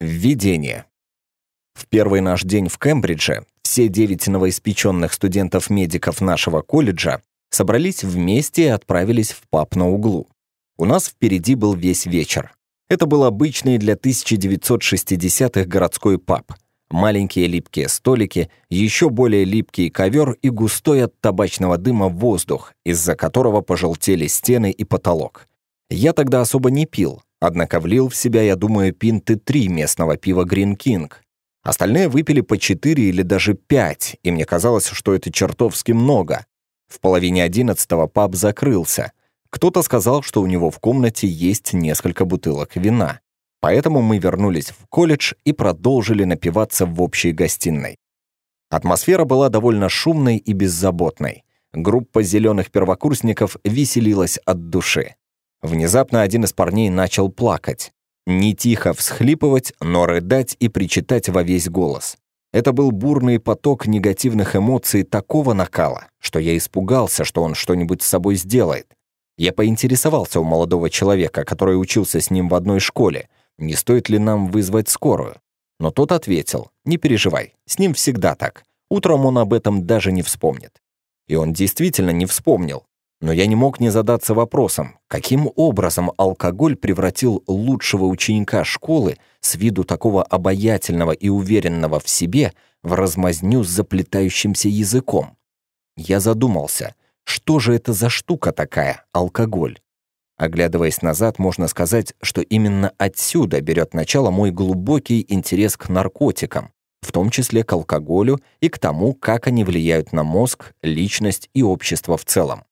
Введение. В первый наш день в Кембридже все девять новоиспеченных студентов-медиков нашего колледжа собрались вместе и отправились в паб на углу. У нас впереди был весь вечер. Это был обычный для 1960-х городской паб. Маленькие липкие столики, еще более липкий ковер и густой от табачного дыма воздух, из-за которого пожелтели стены и потолок. Я тогда особо не пил, Однако влил в себя, я думаю, пинты три местного пива «Грин Кинг». Остальные выпили по четыре или даже пять, и мне казалось, что это чертовски много. В половине одиннадцатого паб закрылся. Кто-то сказал, что у него в комнате есть несколько бутылок вина. Поэтому мы вернулись в колледж и продолжили напиваться в общей гостиной. Атмосфера была довольно шумной и беззаботной. Группа зеленых первокурсников веселилась от души. Внезапно один из парней начал плакать. Не тихо всхлипывать, но рыдать и причитать во весь голос. Это был бурный поток негативных эмоций такого накала, что я испугался, что он что-нибудь с собой сделает. Я поинтересовался у молодого человека, который учился с ним в одной школе, не стоит ли нам вызвать скорую. Но тот ответил, не переживай, с ним всегда так. Утром он об этом даже не вспомнит. И он действительно не вспомнил, но я не мог не задаться вопросом, каким образом алкоголь превратил лучшего ученика школы с виду такого обаятельного и уверенного в себе в размазню с заплетающимся языком. Я задумался, что же это за штука такая, алкоголь? Оглядываясь назад, можно сказать, что именно отсюда берет начало мой глубокий интерес к наркотикам, в том числе к алкоголю и к тому, как они влияют на мозг, личность и общество в целом.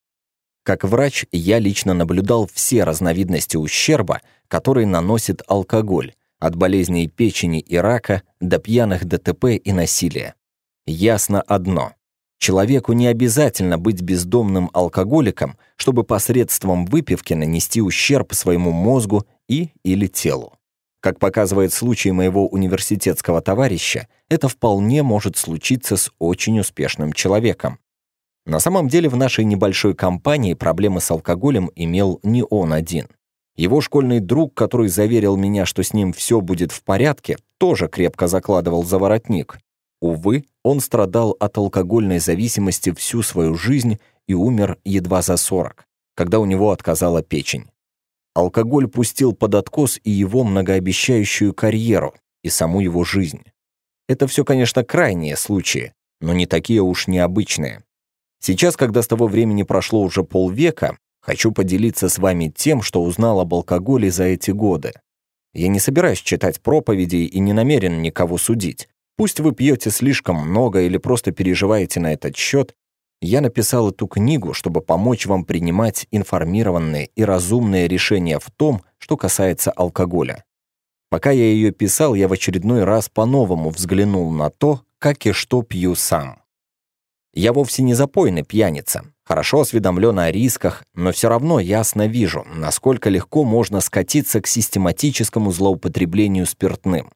Как врач я лично наблюдал все разновидности ущерба, который наносит алкоголь, от болезней печени и рака до пьяных ДТП и насилия. Ясно одно. Человеку не обязательно быть бездомным алкоголиком, чтобы посредством выпивки нанести ущерб своему мозгу и или телу. Как показывает случай моего университетского товарища, это вполне может случиться с очень успешным человеком. На самом деле в нашей небольшой компании проблемы с алкоголем имел не он один. Его школьный друг, который заверил меня, что с ним все будет в порядке, тоже крепко закладывал за воротник. Увы, он страдал от алкогольной зависимости всю свою жизнь и умер едва за 40, когда у него отказала печень. Алкоголь пустил под откос и его многообещающую карьеру, и саму его жизнь. Это все, конечно, крайние случаи, но не такие уж необычные. Сейчас, когда с того времени прошло уже полвека, хочу поделиться с вами тем, что узнал об алкоголе за эти годы. Я не собираюсь читать проповедей и не намерен никого судить. Пусть вы пьете слишком много или просто переживаете на этот счет, я написал эту книгу, чтобы помочь вам принимать информированные и разумные решения в том, что касается алкоголя. Пока я ее писал, я в очередной раз по-новому взглянул на то, как и что пью сам. Я вовсе не запойный пьяница, хорошо осведомлен о рисках, но все равно ясно вижу, насколько легко можно скатиться к систематическому злоупотреблению спиртным.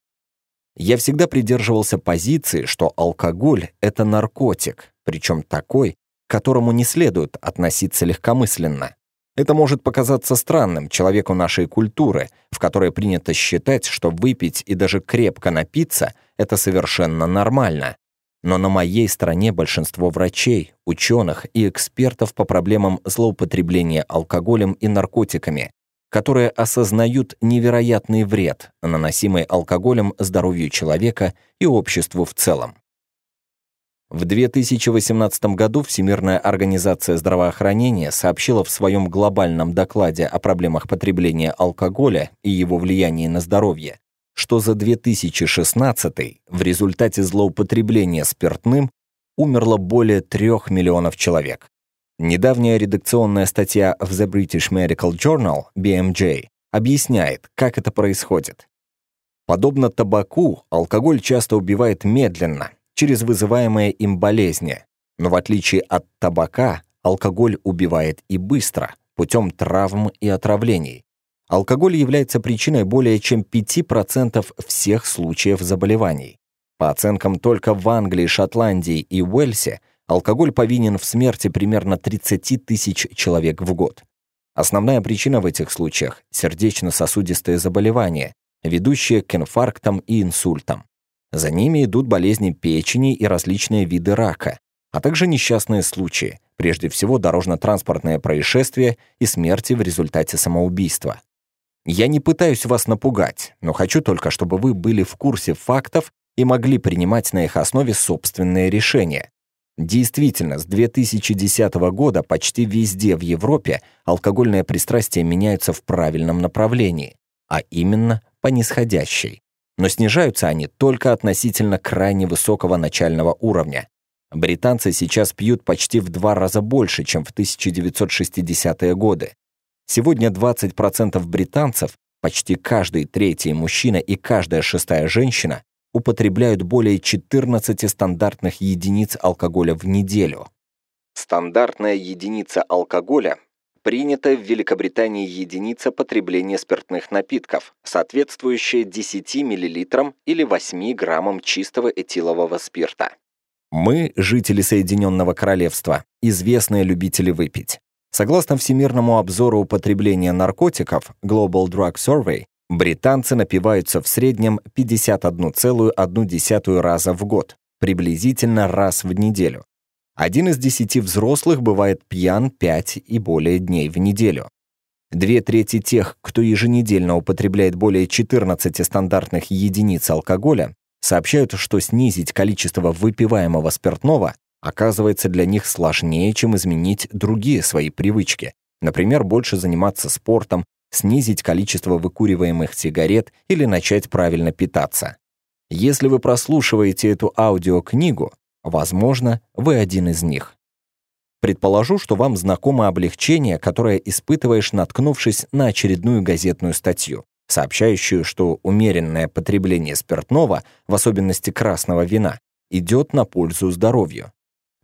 Я всегда придерживался позиции, что алкоголь – это наркотик, причем такой, к которому не следует относиться легкомысленно. Это может показаться странным человеку нашей культуры, в которой принято считать, что выпить и даже крепко напиться – это совершенно нормально. Но на моей стороне большинство врачей, ученых и экспертов по проблемам злоупотребления алкоголем и наркотиками, которые осознают невероятный вред, наносимый алкоголем здоровью человека и обществу в целом. В 2018 году Всемирная организация здравоохранения сообщила в своем глобальном докладе о проблемах потребления алкоголя и его влиянии на здоровье, что за 2016 в результате злоупотребления спиртным умерло более 3 миллионов человек. Недавняя редакционная статья в The British Medical Journal, BMJ, объясняет, как это происходит. Подобно табаку, алкоголь часто убивает медленно, через вызываемые им болезни. Но в отличие от табака, алкоголь убивает и быстро, путем травм и отравлений, алкоголь является причиной более чем 5% всех случаев заболеваний. По оценкам, только в Англии, Шотландии и Уэльсе алкоголь повинен в смерти примерно 30 тысяч человек в год. Основная причина в этих случаях – сердечно-сосудистые заболевания, ведущие к инфарктам и инсультам. За ними идут болезни печени и различные виды рака, а также несчастные случаи, прежде всего дорожно-транспортные происшествия и смерти в результате самоубийства. Я не пытаюсь вас напугать, но хочу только, чтобы вы были в курсе фактов и могли принимать на их основе собственные решения. Действительно, с 2010 года почти везде в Европе алкогольные пристрастия меняются в правильном направлении, а именно по нисходящей. Но снижаются они только относительно крайне высокого начального уровня. Британцы сейчас пьют почти в два раза больше, чем в 1960-е годы. Сегодня 20% британцев, почти каждый третий мужчина и каждая шестая женщина, употребляют более 14 стандартных единиц алкоголя в неделю. Стандартная единица алкоголя принята в Великобритании единица потребления спиртных напитков, соответствующая 10 мл или 8 граммам чистого этилового спирта. Мы, жители Соединенного Королевства, известные любители выпить. Согласно Всемирному обзору употребления наркотиков Global Drug Survey, британцы напиваются в среднем 51,1 раза в год, приблизительно раз в неделю. Один из десяти взрослых бывает пьян 5 и более дней в неделю. Две трети тех, кто еженедельно употребляет более 14 стандартных единиц алкоголя, сообщают, что снизить количество выпиваемого спиртного оказывается для них сложнее, чем изменить другие свои привычки, например, больше заниматься спортом, снизить количество выкуриваемых сигарет или начать правильно питаться. Если вы прослушиваете эту аудиокнигу, возможно, вы один из них. Предположу, что вам знакомо облегчение, которое испытываешь, наткнувшись на очередную газетную статью, сообщающую, что умеренное потребление спиртного, в особенности красного вина, идет на пользу здоровью.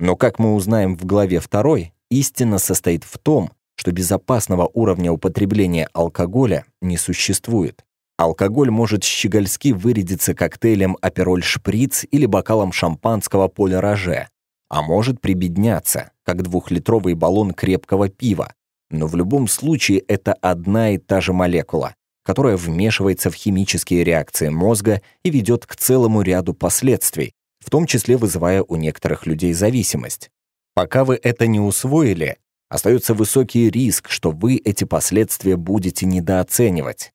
Но, как мы узнаем в главе 2, истина состоит в том, что безопасного уровня употребления алкоголя не существует. Алкоголь может щегольски вырядиться коктейлем апероль-шприц или бокалом шампанского поль-роже, а может прибедняться, как двухлитровый баллон крепкого пива. Но в любом случае это одна и та же молекула, которая вмешивается в химические реакции мозга и ведет к целому ряду последствий, в том числе вызывая у некоторых людей зависимость. Пока вы это не усвоили, остается высокий риск, что вы эти последствия будете недооценивать.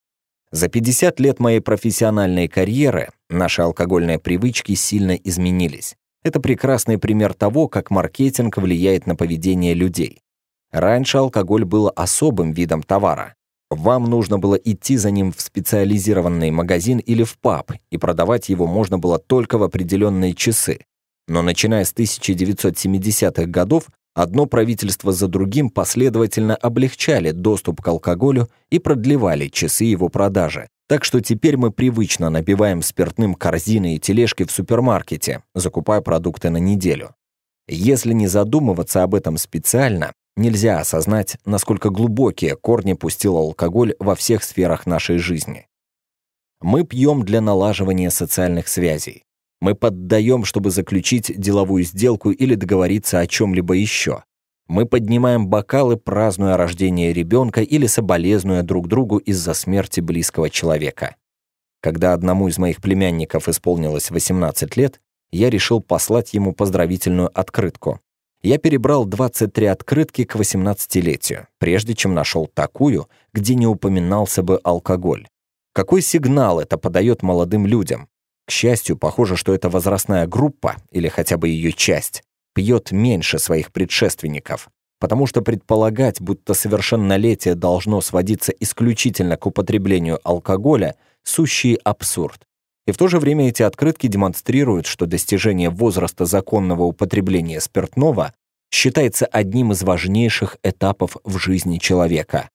За 50 лет моей профессиональной карьеры наши алкогольные привычки сильно изменились. Это прекрасный пример того, как маркетинг влияет на поведение людей. Раньше алкоголь был особым видом товара. Вам нужно было идти за ним в специализированный магазин или в паб, и продавать его можно было только в определенные часы. Но начиная с 1970-х годов, одно правительство за другим последовательно облегчали доступ к алкоголю и продлевали часы его продажи. Так что теперь мы привычно набиваем спиртным корзины и тележки в супермаркете, закупая продукты на неделю. Если не задумываться об этом специально, Нельзя осознать, насколько глубокие корни пустил алкоголь во всех сферах нашей жизни. Мы пьем для налаживания социальных связей. Мы поддаем, чтобы заключить деловую сделку или договориться о чем-либо еще. Мы поднимаем бокалы, празднуя рождение ребенка или соболезнуя друг другу из-за смерти близкого человека. Когда одному из моих племянников исполнилось 18 лет, я решил послать ему поздравительную открытку я перебрал 23 открытки к 18-летию, прежде чем нашел такую, где не упоминался бы алкоголь. Какой сигнал это подает молодым людям? К счастью, похоже, что эта возрастная группа, или хотя бы ее часть, пьет меньше своих предшественников, потому что предполагать, будто совершеннолетие должно сводиться исключительно к употреблению алкоголя, сущий абсурд. И в то же время эти открытки демонстрируют, что достижение возраста законного употребления спиртного считается одним из важнейших этапов в жизни человека.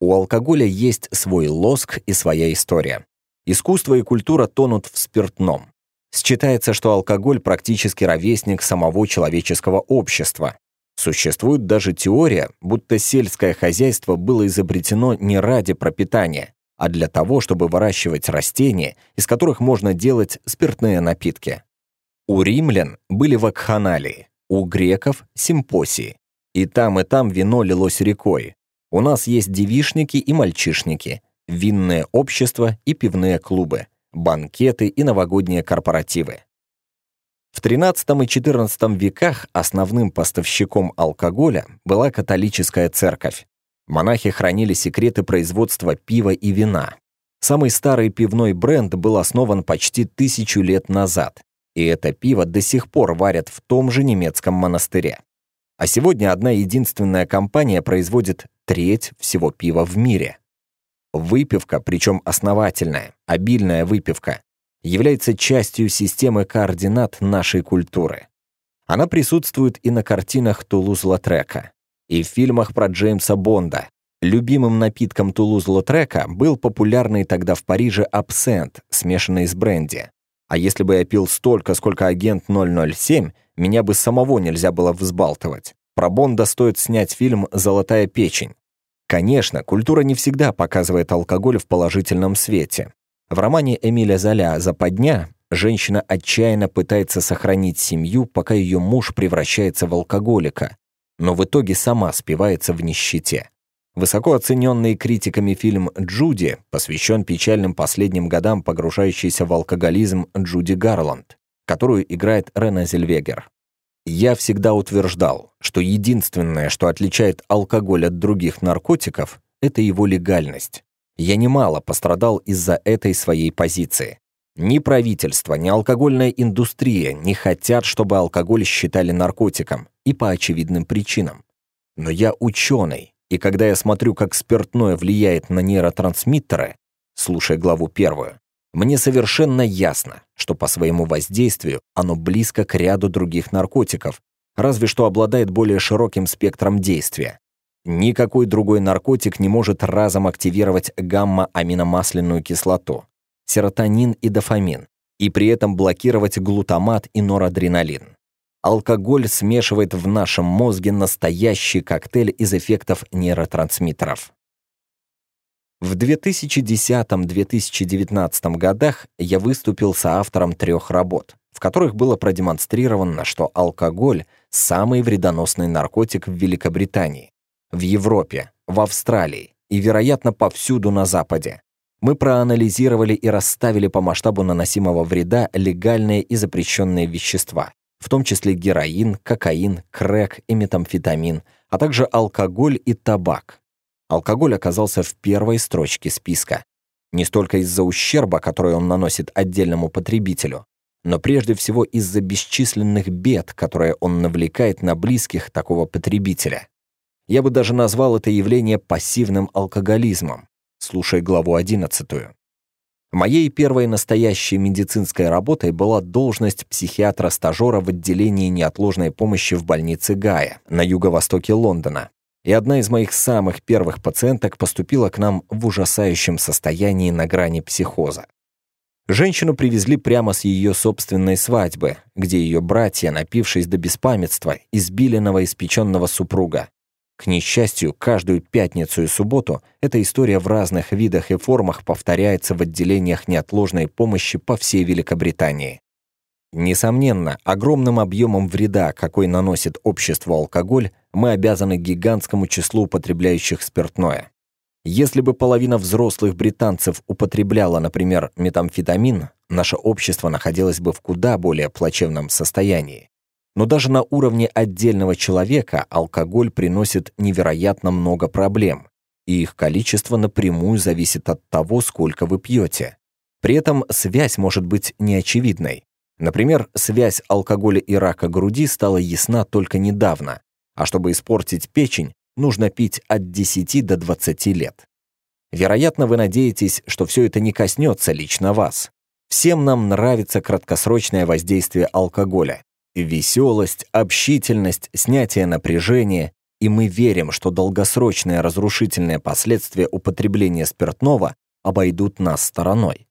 У алкоголя есть свой лоск и своя история. Искусство и культура тонут в спиртном. Считается, что алкоголь практически ровесник самого человеческого общества. Существует даже теория, будто сельское хозяйство было изобретено не ради пропитания, а для того, чтобы выращивать растения, из которых можно делать спиртные напитки. У римлян были вакханалии, у греков – симпосии. И там, и там вино лилось рекой. У нас есть девишники и мальчишники, винное общество и пивные клубы, банкеты и новогодние корпоративы. В XIII и XIV веках основным поставщиком алкоголя была католическая церковь. Монахи хранили секреты производства пива и вина. Самый старый пивной бренд был основан почти тысячу лет назад, и это пиво до сих пор варят в том же немецком монастыре. А сегодня одна единственная компания производит треть всего пива в мире. Выпивка, причем основательная, обильная выпивка, является частью системы координат нашей культуры. Она присутствует и на картинах Тулуз-Латрека и в фильмах про Джеймса Бонда. Любимым напитком Тулуз-Лотрека был популярный тогда в Париже абсент, смешанный с бренди. А если бы я пил столько, сколько агент 007, меня бы самого нельзя было взбалтывать. Про Бонда стоит снять фильм «Золотая печень». Конечно, культура не всегда показывает алкоголь в положительном свете. В романе Эмиля Золя «Западня» женщина отчаянно пытается сохранить семью, пока ее муж превращается в алкоголика, но в итоге сама спивается в нищете. Высоко оцененный критиками фильм «Джуди» посвящен печальным последним годам погружающейся в алкоголизм Джуди Гарланд, которую играет Рена Зельвегер. Я всегда утверждал, что единственное, что отличает алкоголь от других наркотиков, это его легальность. Я немало пострадал из-за этой своей позиции. Ни правительство, ни алкогольная индустрия не хотят, чтобы алкоголь считали наркотиком и по очевидным причинам. Но я ученый, и когда я смотрю, как спиртное влияет на нейротрансмиттеры, слушая главу первую, мне совершенно ясно, что по своему воздействию оно близко к ряду других наркотиков, разве что обладает более широким спектром действия. Никакой другой наркотик не может разом активировать гамма-аминомасляную кислоту, серотонин и дофамин, и при этом блокировать глутамат и норадреналин алкоголь смешивает в нашем мозге настоящий коктейль из эффектов нейротрансмиттеров. В 2010-2019 годах я выступил соавтором трех работ, в которых было продемонстрировано, что алкоголь – самый вредоносный наркотик в Великобритании, в Европе, в Австралии и, вероятно, повсюду на Западе. Мы проанализировали и расставили по масштабу наносимого вреда легальные и запрещенные вещества, в том числе героин, кокаин, крэк и метамфетамин, а также алкоголь и табак. Алкоголь оказался в первой строчке списка. Не столько из-за ущерба, который он наносит отдельному потребителю, но прежде всего из-за бесчисленных бед, которые он навлекает на близких такого потребителя. Я бы даже назвал это явление пассивным алкоголизмом. Слушай главу 11. Моей первой настоящей медицинской работой была должность психиатра-стажера в отделении неотложной помощи в больнице Гая на юго-востоке Лондона. И одна из моих самых первых пациенток поступила к нам в ужасающем состоянии на грани психоза. Женщину привезли прямо с ее собственной свадьбы, где ее братья, напившись до беспамятства, избили новоиспеченного супруга. К несчастью, каждую пятницу и субботу эта история в разных видах и формах повторяется в отделениях неотложной помощи по всей Великобритании. Несомненно, огромным объемом вреда, какой наносит обществу алкоголь, мы обязаны гигантскому числу употребляющих спиртное. Если бы половина взрослых британцев употребляла, например, метамфетамин, наше общество находилось бы в куда более плачевном состоянии. Но даже на уровне отдельного человека алкоголь приносит невероятно много проблем, и их количество напрямую зависит от того, сколько вы пьете. При этом связь может быть неочевидной. Например, связь алкоголя и рака груди стала ясна только недавно, а чтобы испортить печень, нужно пить от 10 до 20 лет. Вероятно, вы надеетесь, что все это не коснется лично вас. Всем нам нравится краткосрочное воздействие алкоголя, Веселость, общительность, снятие напряжения, и мы верим, что долгосрочные разрушительные последствия употребления спиртного обойдут нас стороной.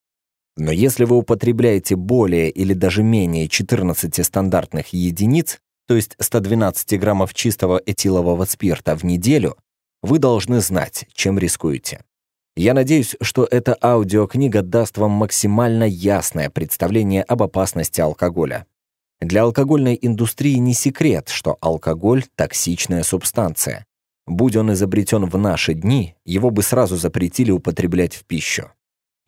Но если вы употребляете более или даже менее 14 стандартных единиц, то есть 112 граммов чистого этилового спирта в неделю, вы должны знать, чем рискуете. Я надеюсь, что эта аудиокнига даст вам максимально ясное представление об опасности алкоголя. Для алкогольной индустрии не секрет, что алкоголь – токсичная субстанция. Будь он изобретен в наши дни, его бы сразу запретили употреблять в пищу.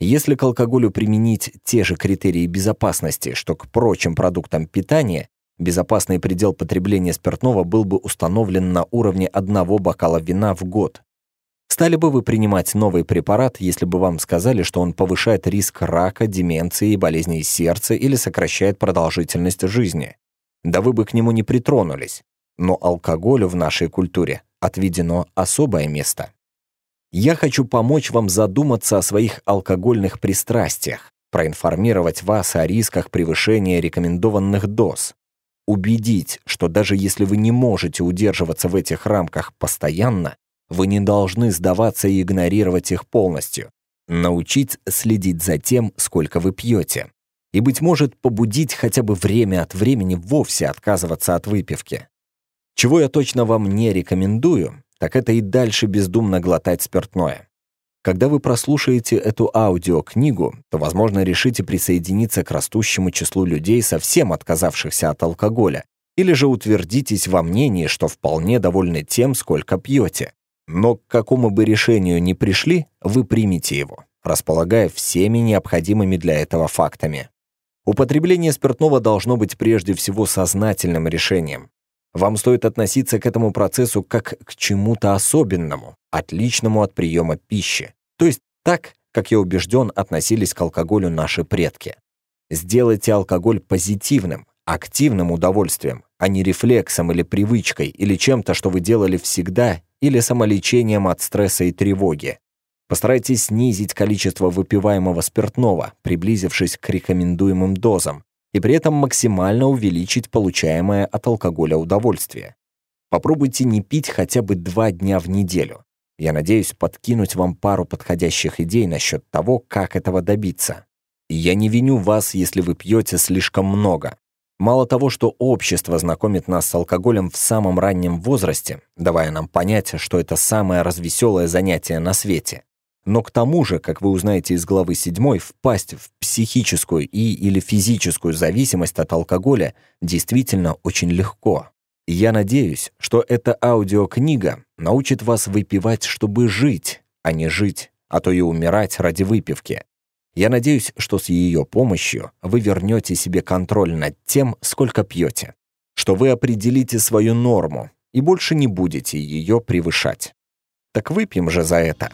Если к алкоголю применить те же критерии безопасности, что к прочим продуктам питания, безопасный предел потребления спиртного был бы установлен на уровне одного бокала вина в год. Стали бы вы принимать новый препарат, если бы вам сказали, что он повышает риск рака, деменции и болезней сердца или сокращает продолжительность жизни? Да вы бы к нему не притронулись. Но алкоголю в нашей культуре отведено особое место. Я хочу помочь вам задуматься о своих алкогольных пристрастиях, проинформировать вас о рисках превышения рекомендованных доз, убедить, что даже если вы не можете удерживаться в этих рамках постоянно, вы не должны сдаваться и игнорировать их полностью. Научить следить за тем, сколько вы пьете. И, быть может, побудить хотя бы время от времени вовсе отказываться от выпивки. Чего я точно вам не рекомендую, так это и дальше бездумно глотать спиртное. Когда вы прослушаете эту аудиокнигу, то, возможно, решите присоединиться к растущему числу людей, совсем отказавшихся от алкоголя, или же утвердитесь во мнении, что вполне довольны тем, сколько пьете. Но к какому бы решению ни пришли, вы примете его, располагая всеми необходимыми для этого фактами. Употребление спиртного должно быть прежде всего сознательным решением. Вам стоит относиться к этому процессу как к чему-то особенному, отличному от приема пищи, то есть так, как я убежден, относились к алкоголю наши предки. Сделайте алкоголь позитивным, активным удовольствием, а не рефлексом или привычкой, или чем-то, что вы делали всегда или самолечением от стресса и тревоги. Постарайтесь снизить количество выпиваемого спиртного, приблизившись к рекомендуемым дозам, и при этом максимально увеличить получаемое от алкоголя удовольствие. Попробуйте не пить хотя бы два дня в неделю. Я надеюсь подкинуть вам пару подходящих идей насчет того, как этого добиться. Я не виню вас, если вы пьете слишком много. Мало того, что общество знакомит нас с алкоголем в самом раннем возрасте, давая нам понять, что это самое развеселое занятие на свете, но к тому же, как вы узнаете из главы 7, впасть в психическую и или физическую зависимость от алкоголя действительно очень легко. Я надеюсь, что эта аудиокнига научит вас выпивать, чтобы жить, а не жить, а то и умирать ради выпивки. Я надеюсь, что с ее помощью вы вернете себе контроль над тем, сколько пьете, что вы определите свою норму и больше не будете ее превышать. Так выпьем же за это.